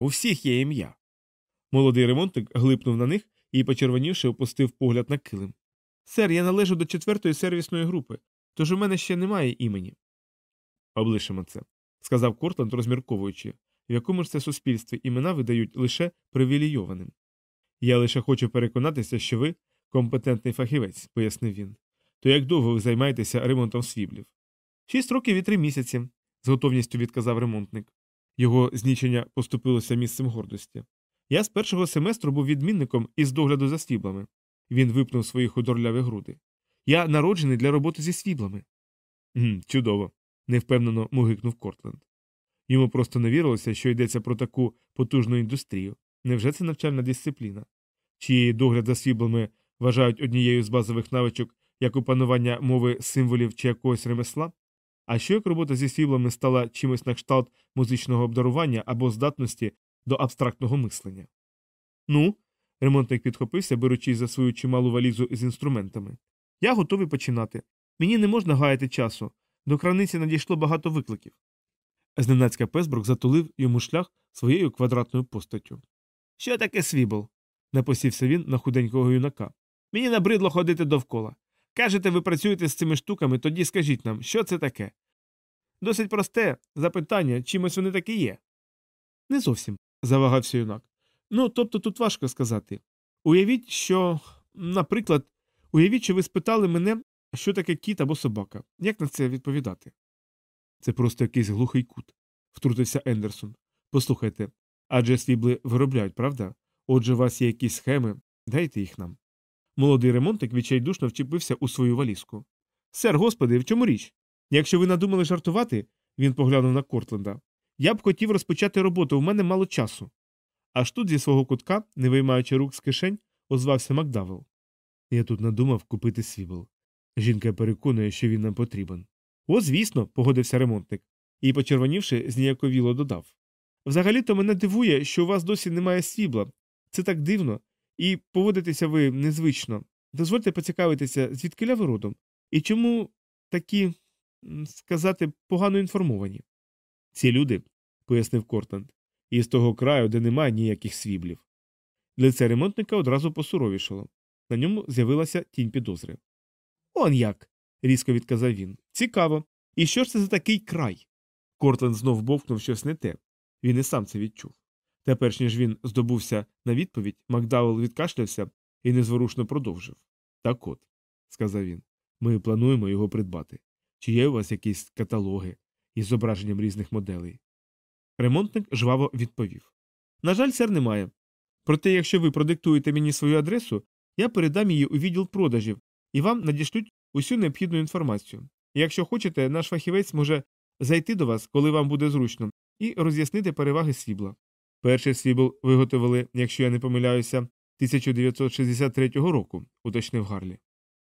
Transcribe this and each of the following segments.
У всіх є ім'я. Молодий ремонтник глипнув на них і, почервонівши, опустив погляд на килим. Сер, я належу до четвертої сервісної групи, тож у мене ще немає імені. Облишимо це, сказав Кортланд, розмірковуючи, в якому ж це суспільстві імена видають лише привілейованим. Я лише хочу переконатися, що ви компетентний фахівець, пояснив він. То як довго ви займаєтеся ремонтом свіблів? Шість років і три місяці, з готовністю відказав ремонтник. Його знічення поступилося місцем гордості. Я з першого семестру був відмінником із догляду за свіблами. Він випнув свої худорляві груди. Я народжений для роботи зі свіблами. «Гм, Чудово, невпевнено мугикнув Кортленд. Йому просто не вірилося, що йдеться про таку потужну індустрію. Невже це навчальна дисципліна? Чи догляд за свіблами вважають однією з базових навичок як опанування мови символів чи якогось ремесла? А що як робота зі свіблами стала чимось на кшталт музичного обдарування або здатності до абстрактного мислення? Ну, ремонтник підхопився, беручись за свою чималу валізу з інструментами. Я готовий починати. Мені не можна гаяти часу. До краниці надійшло багато викликів. Зненацька Песбрук затулив йому шлях своєю квадратною постаттю. Що таке свібл? напосівся він на худенького юнака. Мені набридло ходити довкола. Кажете, ви працюєте з цими штуками, тоді скажіть нам, що це таке? Досить просте запитання, чимось вони такі є. Не зовсім, завагався юнак. Ну, тобто тут важко сказати. Уявіть, що, наприклад, уявіть, що ви спитали мене, що таке кіт або собака. Як на це відповідати? Це просто якийсь глухий кут, втрутився Ендерсон. Послухайте, адже свібли виробляють, правда? Отже, у вас є якісь схеми, дайте їх нам. Молодий ремонтик відчайдушно вчепився у свою валізку. Сер, господи, в чому річ? Якщо ви надумали жартувати, він поглянув на Кортленда, я б хотів розпочати роботу, у мене мало часу. Аж тут зі свого кутка, не виймаючи рук з кишень, озвався Макдавел. Я тут надумав купити свібл. Жінка переконує, що він нам потрібен. О, звісно, погодився ремонтник, і, почервонівши, зніяковіло додав. Взагалі-то мене дивує, що у вас досі немає свібла. Це так дивно, і поводитеся ви незвично. Дозвольте поцікавитися, звідки ви родом, і чому такі, сказати, погано інформовані. Ці люди, пояснив Кортанд, із того краю, де немає ніяких свіблів. Лице ремонтника одразу посуровішало. На ньому з'явилася тінь підозри. Он як. різко відказав він. Цікаво. І що ж це за такий край? Кортленд знов бовкнув щось не те. Він і сам це відчув. Та перш ніж він здобувся на відповідь, Макдауел відкашлявся і незворушно продовжив. Так от, сказав він, ми плануємо його придбати. Чи є у вас якісь каталоги із зображенням різних моделей? Ремонтник жваво відповів На жаль, сер, немає. Проте, якщо ви продиктуєте мені свою адресу, я передам її у відділ продажів і вам надішлють усю необхідну інформацію. Якщо хочете, наш фахівець може зайти до вас, коли вам буде зручно, і роз'яснити переваги свібла. Перший свібл виготовили, якщо я не помиляюся, 1963 року, уточнив Гарлі.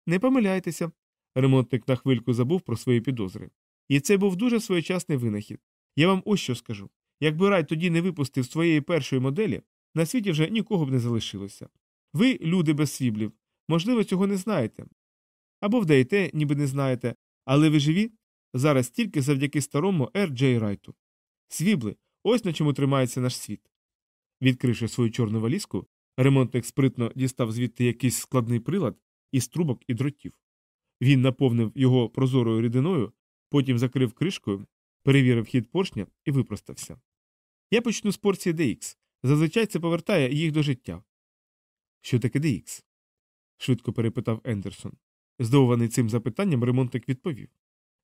Не помиляйтеся. Ремонтник на хвильку забув про свої підозри. І це був дуже своєчасний винахід. Я вам ось що скажу. Якби рай тоді не випустив своєї першої моделі, на світі вже нікого б не залишилося. Ви, люди без свіблів, можливо, цього не знаєте. Або вдаєте, ніби не знаєте, але ви живі зараз тільки завдяки старому Р. Джей Райту. Свібли ось на чому тримається наш світ. Відкривши свою чорну валізку, ремонтник спритно дістав звідти якийсь складний прилад із трубок і дротів. Він наповнив його прозорою рідиною, потім закрив кришкою, перевірив хід поршня і випростався. Я почну з порції DX. Зазвичай це повертає їх до життя. Що таке DX? швидко перепитав Ендерсон. Здивований цим запитанням, ремонтник відповів.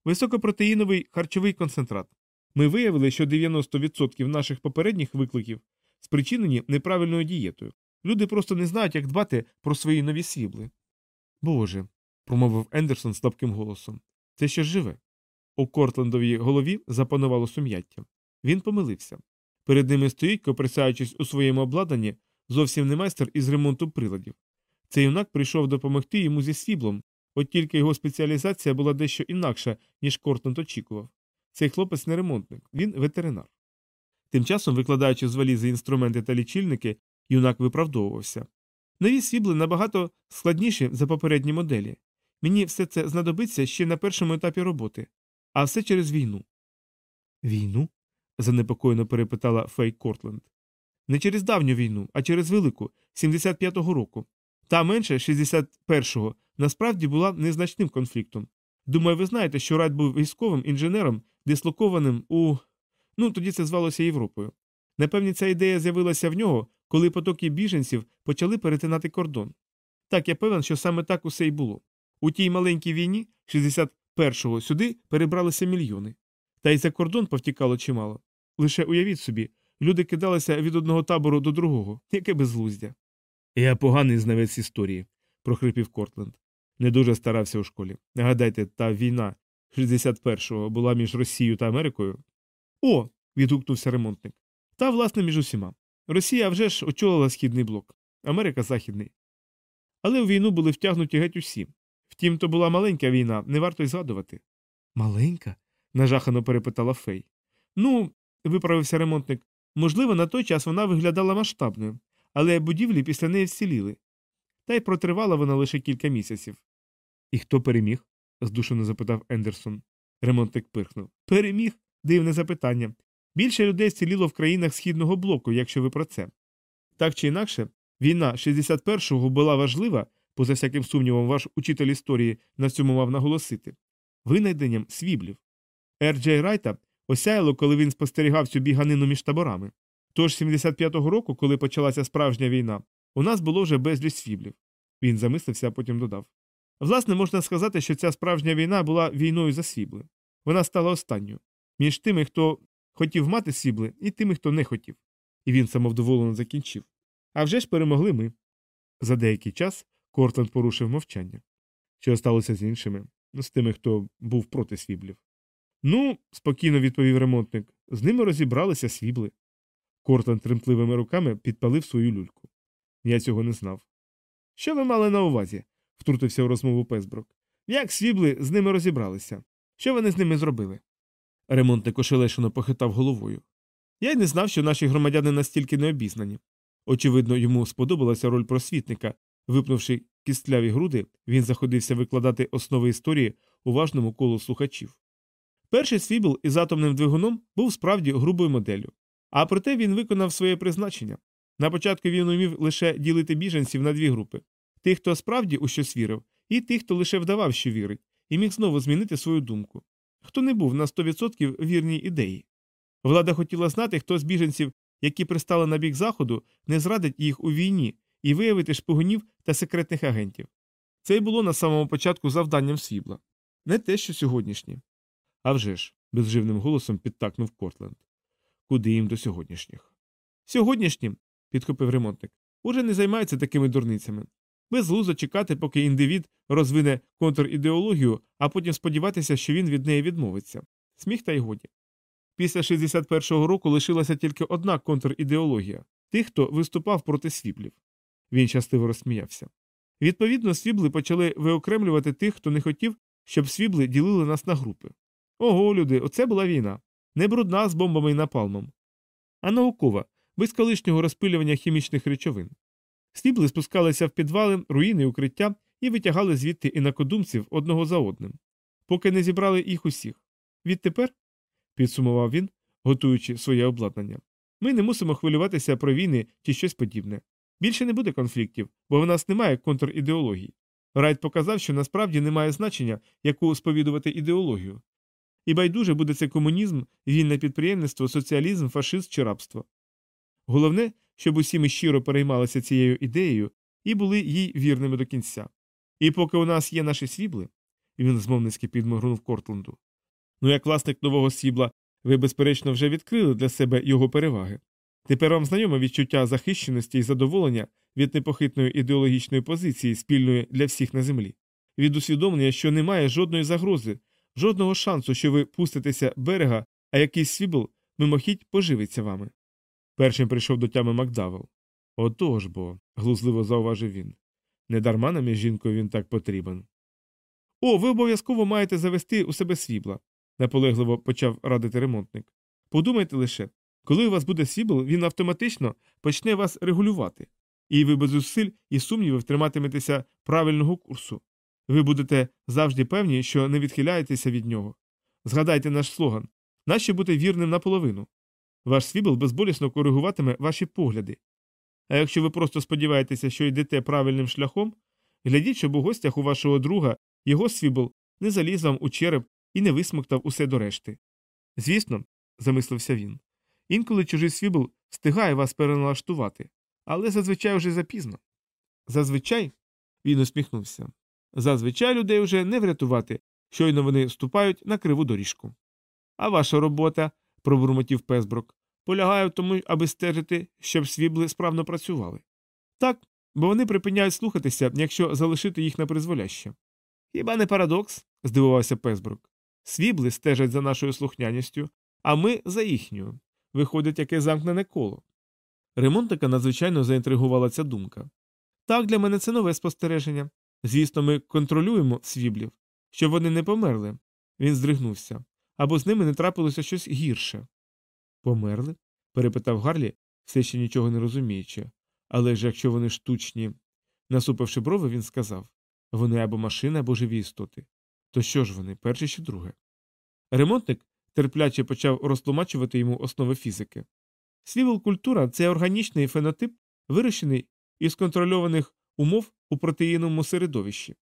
Високопротеїновий харчовий концентрат. Ми виявили, що 90% наших попередніх викликів спричинені неправильною дієтою. Люди просто не знають, як дбати про свої нові свібли. Боже, промовив Ендерсон слабким голосом. Це щось живе. У Кортлендовій голові запанувало сум'яття. Він помилився. Перед ними стоїть, коприсаючись у своєму обладнанні, зовсім не майстер із ремонту приладів. Цей юнак прийшов допомогти йому зі свіблом, от тільки його спеціалізація була дещо інакша, ніж Кортленд очікував. Цей хлопець не ремонтник, він ветеринар. Тим часом, викладаючи з валізи інструменти та лічильники, юнак виправдовувався. Нові свібли набагато складніші за попередні моделі. Мені все це знадобиться ще на першому етапі роботи, а все через війну. Війну? занепокоєно перепитала Фей Кортленд. Не через давню війну, а через велику, 75-го року. Та менше 61-го насправді була незначним конфліктом. Думаю, ви знаєте, що Райт був військовим інженером, дислокованим у. Ну, тоді це звалося Європою. Напевне, ця ідея з'явилася в нього, коли потоки біженців почали перетинати кордон. Так, я певен, що саме так усе й було. У тій маленькій війні, 61-го, сюди перебралися мільйони. Та й за кордон повтікало чимало. Лише уявіть собі, люди кидалися від одного табору до другого, яке безглуздя. Я поганий знавець історії, прохрипів Кортленд. Не дуже старався у школі. Нагадайте, та війна 61-го була між Росією та Америкою. О. відгукнувся ремонтник. Та, власне, між усіма. Росія вже ж очолила східний блок, Америка західний. Але у війну були втягнуті геть усі. Втім, то була маленька війна, не варто й згадувати. Маленька? нажахано перепитала Фей. Ну, виправився ремонтник. Можливо, на той час вона виглядала масштабною, але будівлі після неї вціліли. Та й протривала вона лише кілька місяців. І хто переміг? здушено запитав Ендерсон. Ремонтник пирхнув. Переміг? Дивне запитання. Більше людей зціліло в країнах східного блоку, якщо ви про це. Так чи інакше, війна 61-го була важлива, поза всяким сумнівом, ваш учитель історії на цьому мав наголосити, винайденням свіблів. Ер Райта осяяло, коли він спостерігав цю біганину між таборами. Тож 75-го року, коли почалася справжня війна, у нас було вже безліч свіблів. Він замислився, а потім додав. Власне, можна сказати, що ця справжня війна була війною за свібли. Вона стала останньою. Між тими, хто хотів мати свібли, і тими, хто не хотів. І він самовдоволено закінчив. А вже ж перемогли ми. За деякий час Кортленд порушив мовчання. Що сталося з іншими, з тими, хто був проти свіблів. Ну, спокійно відповів ремонтник, з ними розібралися свібли. Кортленд тремтливими руками підпалив свою люльку. Я цього не знав. Що ви мали на увазі? втрутився в розмову Песброк. Як свібли з ними розібралися? Що вони з ними зробили? Ремонтник ошелешено похитав головою. Я й не знав, що наші громадяни настільки необізнані. Очевидно, йому сподобалася роль просвітника. Випнувши кістляві груди, він заходився викладати основи історії уважному колу слухачів. Перший свібл із атомним двигуном був справді грубою моделлю, а проте він виконав своє призначення. На початку він умів лише ділити біженців на дві групи тих, хто справді у щось вірив, і тих, хто лише вдавав, що вірить, і міг знову змінити свою думку. Хто не був на 100% вірній ідеї. Влада хотіла знати, хто з біженців, які пристали на бік заходу, не зрадить їх у війні і виявити шпигунів та секретних агентів. Це й було на самому початку завданням свібла. Не те, що сьогоднішнє. «А вже ж», – безживним голосом підтакнув Кортленд. Куди їм до сьогоднішніх? Сьогоднішнім, підхопив ремонтник, уже не займаються такими дурницями. Безглуздо чекати, поки індивід розвине контрідеологію, а потім сподіватися, що він від неї відмовиться. Сміх та й годі. Після 61-го року лишилася тільки одна контрідеологія тих, хто виступав проти свіблів. Він частиво розсміявся. Відповідно, свібли почали виокремлювати тих, хто не хотів, щоб свібли ділили нас на групи. Ого, люди, оце була війна. Не брудна з бомбами і напалмом, а наукова, без колишнього розпилювання хімічних речовин. Свібли спускалися в підвали, руїни укриття і витягали звідти інакодумців одного за одним, поки не зібрали їх усіх. Відтепер, підсумував він, готуючи своє обладнання, ми не мусимо хвилюватися про війни чи щось подібне. Більше не буде конфліктів, бо в нас немає контрідеології. Райт показав, що насправді немає значення, яку сповідувати ідеологію. І байдуже буде це комунізм, вільне підприємництво, соціалізм, фашизм чи рабство. Головне, щоб усі ми щиро переймалися цією ідеєю і були їй вірними до кінця. І поки у нас є наші свібли, він змовницьки підморгнув Кортленду. Ну, як власник нового сібла, ви, безперечно, вже відкрили для себе його переваги. Тепер вам знайоме відчуття захищеності і задоволення від непохитної ідеологічної позиції, спільної для всіх на землі, від усвідомлення, що немає жодної загрози, жодного шансу, що ви пуститеся берега, а якийсь свібл мимохідь поживиться вами. Першим прийшов до тями Макдавел. Отож бо, глузливо зауважив він. Недарма нам із жінкою він так потрібен. О, ви обов'язково маєте завести у себе свібла, наполегливо почав радити ремонтник. Подумайте лише, коли у вас буде свібл, він автоматично почне вас регулювати, і ви без зусиль і сумнівів триматиметеся правильного курсу. Ви будете завжди певні, що не відхиляєтеся від нього. Згадайте наш слоган нащо бути вірним наполовину. Ваш свібл безболісно коригуватиме ваші погляди. А якщо ви просто сподіваєтеся, що йдете правильним шляхом, глядіть, щоб у гостях у вашого друга його свібл не заліз вам у череп і не висмоктав усе до решти. Звісно, замислився він. Інколи чужий свібл встигає вас переналаштувати, але зазвичай вже запізно. Зазвичай, він усміхнувся. Зазвичай людей вже не врятувати, щойно вони вступають на криву доріжку. А ваша робота, пробурмотів Песброк, полягає в тому, аби стежити, щоб свібли справно працювали. Так, бо вони припиняють слухатися, якщо залишити їх на призволяще. Хіба не парадокс? здивувався Песброк. Свібли стежать за нашою слухняністю, а ми за їхньою. Виходить, яке замкнене коло. Ремонтика надзвичайно заінтригувала ця думка. Так, для мене це нове спостереження. Звісно, ми контролюємо свіблів, щоб вони не померли. Він здригнувся. Або з ними не трапилося щось гірше. Померли? перепитав Гарлі, все ще нічого не розуміючи. Але ж якщо вони штучні. Насупивши брови, він сказав вони або машини, або живі істоти. То що ж вони, перше чи друге? Ремонтник терпляче почав розтлумачувати йому основи фізики. Свівел культура це органічний фенотип, вирощений із контрольованих умов у протеїновому середовищі.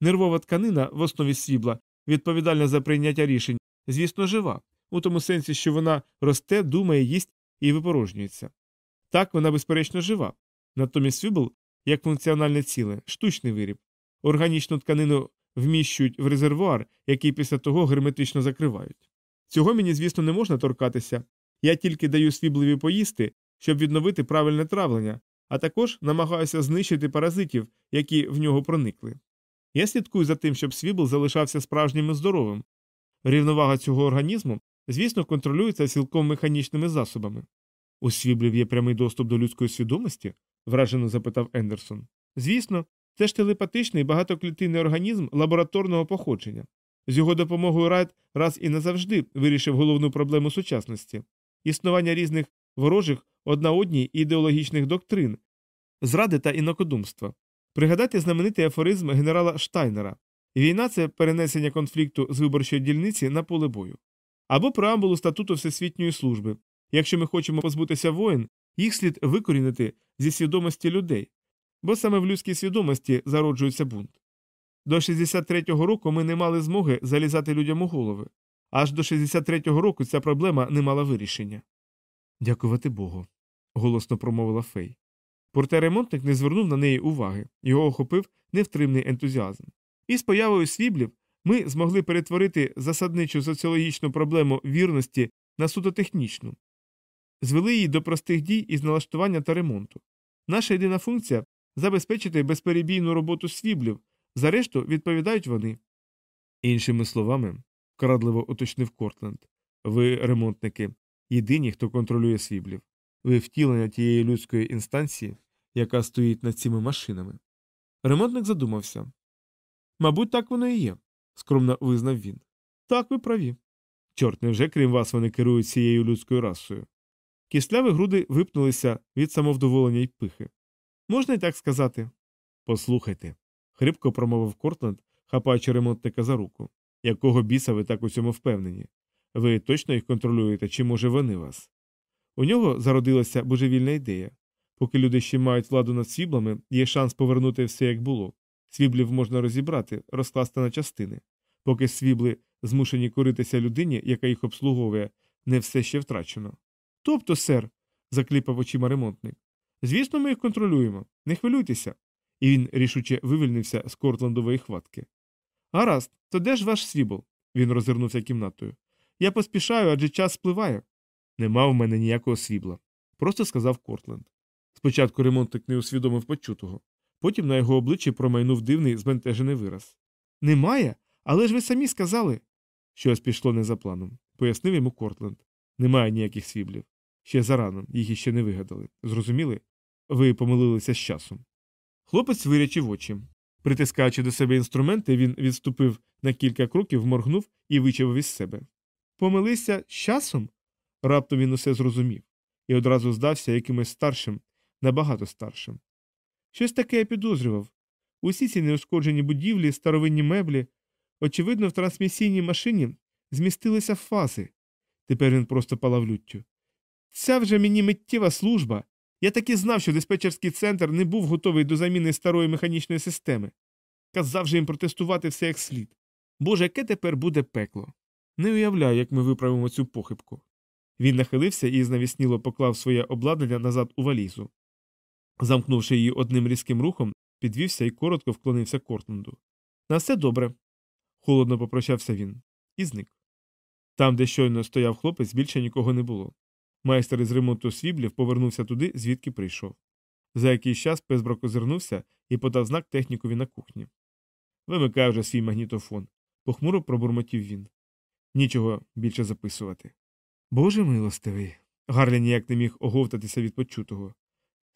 Нервова тканина в основі свібла, відповідальна за прийняття рішень, звісно, жива, у тому сенсі, що вона росте, думає, їсть і випорожнюється. Так, вона, безперечно, жива. Натомість свібл, як функціональне ціле, штучний виріб. Органічну тканину вміщують в резервуар, який після того герметично закривають. Цього мені, звісно, не можна торкатися. Я тільки даю свіблеві поїсти, щоб відновити правильне травлення, а також намагаюся знищити паразитів, які в нього проникли. Я слідкую за тим, щоб свібл залишався справжнім і здоровим. Рівновага цього організму, звісно, контролюється цілком механічними засобами. У свіблів є прямий доступ до людської свідомості? вражено запитав Ендерсон. Звісно, це ж телепатичний багатоклітинний організм лабораторного походження. З його допомогою Райт раз і назавжди вирішив головну проблему сучасності існування різних ворожих одна одній ідеологічних доктрин, зради та інакодумства. Пригадайте знаменитий афоризм генерала Штайнера війна це перенесення конфлікту з виборчої дільниці на поле бою. Або преамбулу статуту Всесвітньої служби. Якщо ми хочемо позбутися воїн, їх слід викорінити зі свідомості людей, бо саме в людській свідомості зароджується бунт. До 63-го року ми не мали змоги залізати людям у голови, аж до 63-го року ця проблема не мала вирішення. Дякувати Богу, голосно промовила Фей. Проте ремонтник не звернув на неї уваги, його охопив невтримний ентузіазм. І з появою свіблів ми змогли перетворити засадничу соціологічну проблему вірності на суто технічну, звели її до простих дій із налаштування та ремонту. Наша єдина функція забезпечити безперебійну роботу свіблів, за решту відповідають вони. Іншими словами, вкрадливо уточнив Кортленд, ви, ремонтники, єдині, хто контролює свіблів. Ви втілення тієї людської інстанції, яка стоїть над цими машинами. Ремонтник задумався. Мабуть, так воно і є, скромно визнав він. Так, ви праві. Чорт, невже крім вас вони керують цією людською расою? Кисляві груди випнулися від самовдоволення й пихи. Можна й так сказати. Послухайте, хрипко промовив Кортленд, хапаючи ремонтника за руку. Якого біса ви так у цьому впевнені? Ви точно їх контролюєте, чи може вони вас? У нього зародилася божевільна ідея. Поки люди ще мають владу над свіблами, є шанс повернути все як було. Свіблів можна розібрати, розкласти на частини. Поки свібли змушені коритися людині, яка їх обслуговує, не все ще втрачено. Тобто, сер, закліпав очима ремонтник. Звісно, ми їх контролюємо. Не хвилюйтеся. І він рішуче вивільнився з кортландової хватки. Гаразд, то де ж ваш свібл? Він розвернувся кімнатою. Я поспішаю, адже час спливає. Нема в мене ніякого свібла, просто сказав Кортленд. Спочатку ремонтник не усвідомив почутого, потім на його обличчі промайнув дивний збентежений вираз. Немає, але ж ви самі сказали. Щось пішло не за планом, пояснив йому Кортленд. Немає ніяких свіблів. Ще зарано, їх іще не вигадали. Зрозуміли? Ви помилилися з часом. Хлопець вирячив очі. Притискаючи до себе інструменти, він відступив на кілька кроків, моргнув і вичавив із себе. Помилися з часом? Раптом він усе зрозумів і одразу здався якимось старшим, набагато старшим. Щось таке я підозрював. Усі ці неушкоджені будівлі, старовинні меблі, очевидно, в трансмісійній машині змістилися фази. Тепер він просто палав люттю. Ця вже мені миттєва служба. Я таки знав, що диспетчерський центр не був готовий до заміни старої механічної системи. Казав же їм протестувати все як слід. Боже, яке тепер буде пекло. Не уявляю, як ми виправимо цю похибку. Він нахилився і знавісніло поклав своє обладнання назад у валізу. Замкнувши її одним різким рухом, підвівся і коротко вклонився Кортленду. На все добре. Холодно попрощався він і зник. Там, де щойно стояв хлопець, більше нікого не було. Майстер із ремонту свіблів повернувся туди, звідки прийшов. За якийсь час Песброк озирнувся і подав знак технікові на кухні. Вимикай вже свій магнітофон, похмуро пробурмотів він. Нічого більше записувати. Боже милостивий. Гарлі ніяк не міг оговтатися від почутого.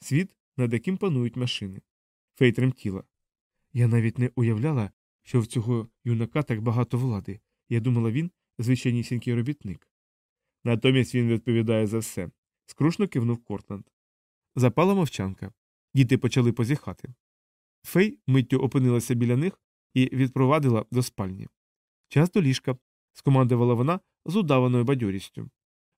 Світ, над яким панують машини. Фей тремтіла. Я навіть не уявляла, що в цього юнака так багато влади. Я думала, він звичайнісінький робітник. Натомість він відповідає за все. Скрушно кивнув Кортланд. Запала мовчанка. Діти почали позіхати. Фей миттю опинилася біля них і відпровадила до спальні. Час до ліжка, скомандувала вона з удаваною бадьорістю.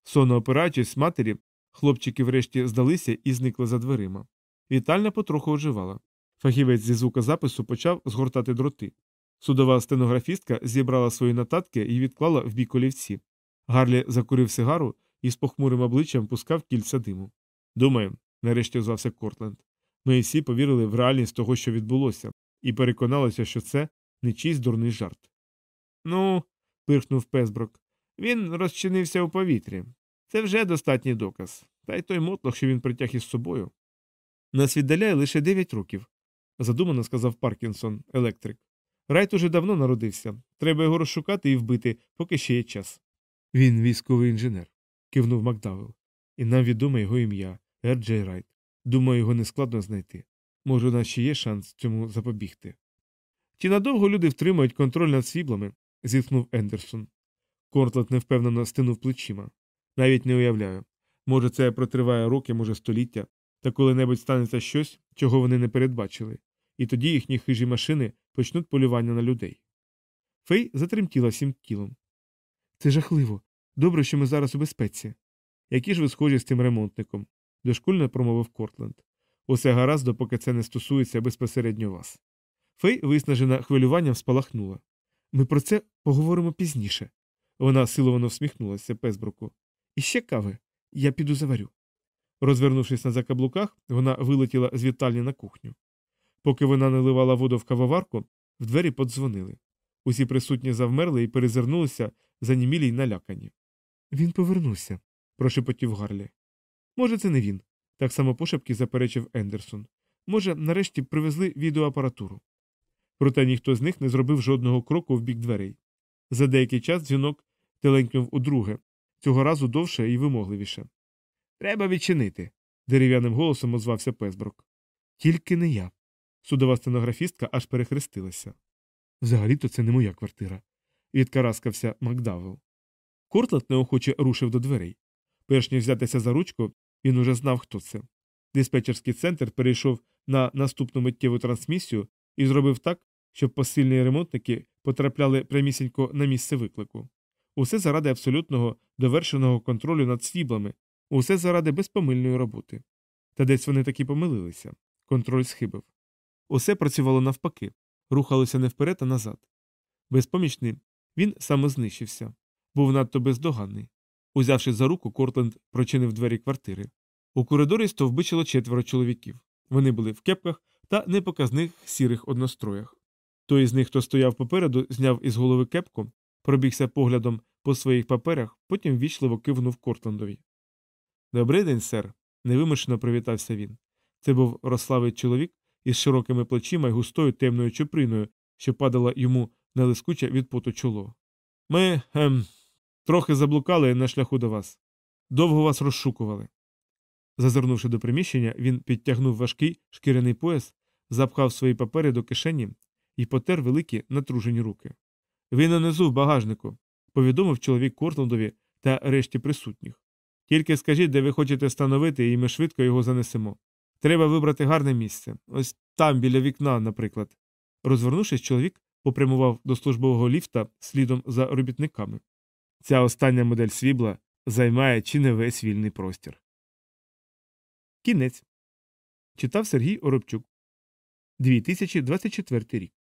Сонно опираючись матері, хлопчики врешті здалися і зникли за дверима. Вітальня потроху оживала. Фахівець зі звукозапису почав згортати дроти. Судова стенографістка зібрала свої нотатки і відклала в бік олівці. Гарлі закурив сигару і з похмурим обличчям пускав кільця диму. Думаю, нарешті озвався Кортленд. Ми всі повірили в реальність того, що відбулося, і переконалися, що це не чийсь дурний жарт. Ну, пирхнув Песброк, він розчинився у повітрі. Це вже достатній доказ. Та й той мотлох, що він притяг із собою. Нас віддаляє лише дев'ять років, задумано сказав Паркінсон, електрик. Райт уже давно народився. Треба його розшукати і вбити, поки ще є час. Він військовий інженер, кивнув Макдавел. І нам відоме його ім'я Ер Джей Райт. Думаю, його нескладно знайти. Може, у нас ще є шанс цьому запобігти. Чи надовго люди втримають контроль над свіблами? зітхнув Ендерсон. Кортлет невпевнено стинув плечима. Навіть не уявляю. Може, це протриває роки, може, століття, та коли-небудь станеться щось, чого вони не передбачили, і тоді їхні хижі машини почнуть полювання на людей. Фей затремтіла всім тілом. Це жахливо. Добре, що ми зараз у безпеці. Які ж ви схожі з цим ремонтником? дошкульно промовив Кортленд. Усе гаразд, допоки це не стосується безпосередньо вас. Фей, виснажена хвилюванням, спалахнула. Ми про це поговоримо пізніше. Вона силовано всміхнулася Песбруку. І ще кави. Я піду заварю. Розвернувшись на закаблуках, вона вилетіла з вітальні на кухню. Поки вона наливала воду в кавоварку, в двері подзвонили. Усі присутні завмерли і перезирнулися, занімілі й налякані. Він повернувся, прошепотів Гарлі. Може, це не він, так само пошепки заперечив Ендерсон. Може, нарешті привезли відеоапаратуру. Проте ніхто з них не зробив жодного кроку в бік дверей. За деякий час дзвінок теленькнув удруге, цього разу довше і вимогливіше. Треба відчинити, дерев'яним голосом озвався Песброк. Тільки не я. Судова стенографістка аж перехрестилася. Взагалі-то це не моя квартира, відкараскався Макдавел. Кортлет неохоче рушив до дверей. Перш ніж взятися за ручку, він уже знав, хто це. Диспетчерський центр перейшов на наступну миттєву трансмісію і зробив так, щоб посильні ремонтники потрапляли прямісінько на місце виклику. Усе заради абсолютного довершеного контролю над свіблами, усе заради безпомильної роботи. Та десь вони таки помилилися. Контроль схибив. Усе працювало навпаки, рухалося не вперед, а назад. Безпомічний, він самознищився, був надто бездоганний. Узявши за руку, Кортленд прочинив двері квартири. У коридорі стовбичило четверо чоловіків. Вони були в кепках та непоказних сірих одностроях. Той з них, хто стояв попереду, зняв із голови кепку, пробігся поглядом по своїх паперах, потім ввічливо кивнув Кортландові. Добрий день, сер, невимушено привітався він. Це був розславий чоловік із широкими плечима й густою темною чуприною, що падала йому на лискуче від поту чоло. Ми ем, трохи заблукали на шляху до вас. Довго вас розшукували. Зазирнувши до приміщення, він підтягнув важкий шкіряний пояс, запхав свої папери до кишені і потер великі натружені руки. Він унизу в багажнику, повідомив чоловік Кортландові та решті присутніх. Тільки скажіть, де ви хочете становити, і ми швидко його занесемо. Треба вибрати гарне місце. Ось там, біля вікна, наприклад. Розвернувшись, чоловік попрямував до службового ліфта слідом за робітниками. Ця остання модель свібла займає чи не весь вільний простір. Кінець. Читав Сергій Оробчук. 2024 рік.